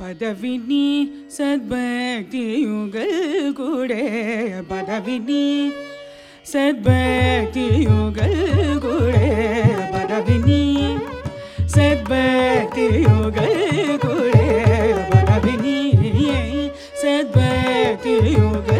பதவினி சத்பக்தியுகள் கூட பதவினி சத்பக்தியுகள் கூட பதவினி சத்பக்தியுகள் கூட பதவினி சத்பக்தியுகள்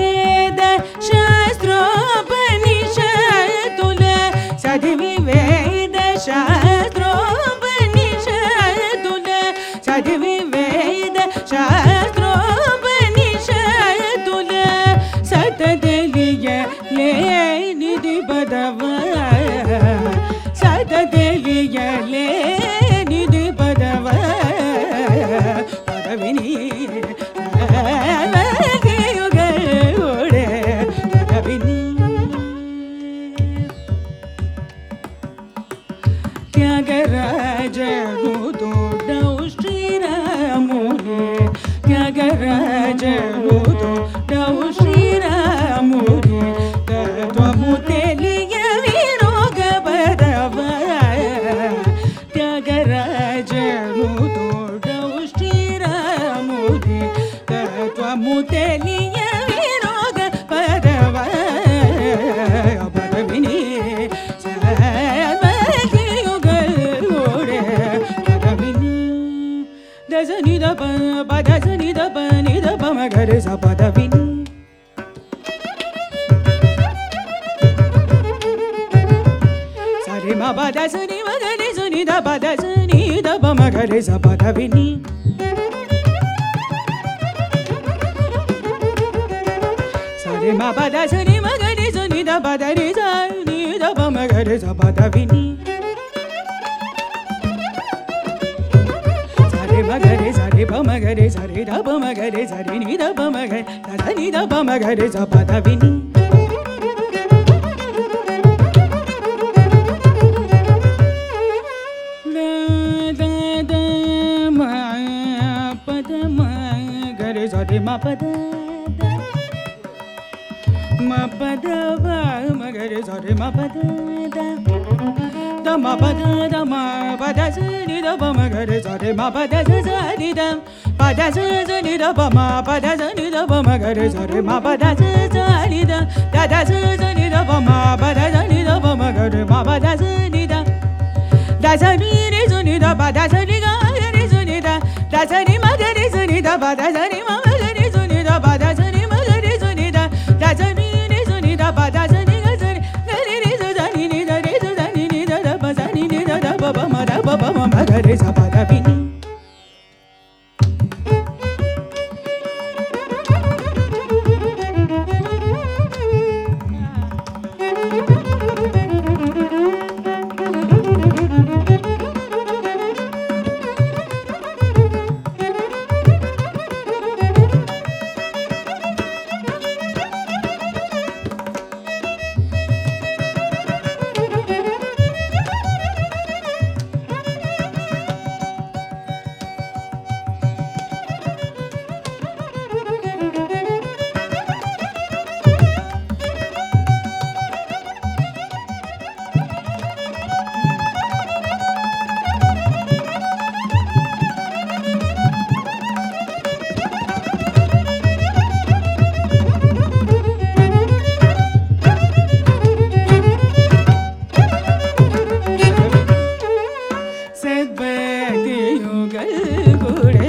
తత్వము తెలియ విరోగ పదవ పదవిని దశని దప పదసని దప నిదప మగరి స పదవిని సరి మ పదసని మగరి సుని ద పదసని దప మగరి ma ba da sa ma ga ni da ba da ni sa ni da ba ma ga ni sa ba da vi ni ba ma ga re da ba ma ga re ni da ba ma ga da ni da ba ma ga re sa ba da ma pa da ma ga re sa ma pa da da ma pa da ma pa da da ma ga re sa ma pa da sa da pa da sa da ma pa da da ma ga re sa ma pa da sa da da da sa da ma pa da da ma ga re ma pa da da da sa ni re da pa da sa ni da da sa ma da re su da pa da ప మ మ 诶诶诶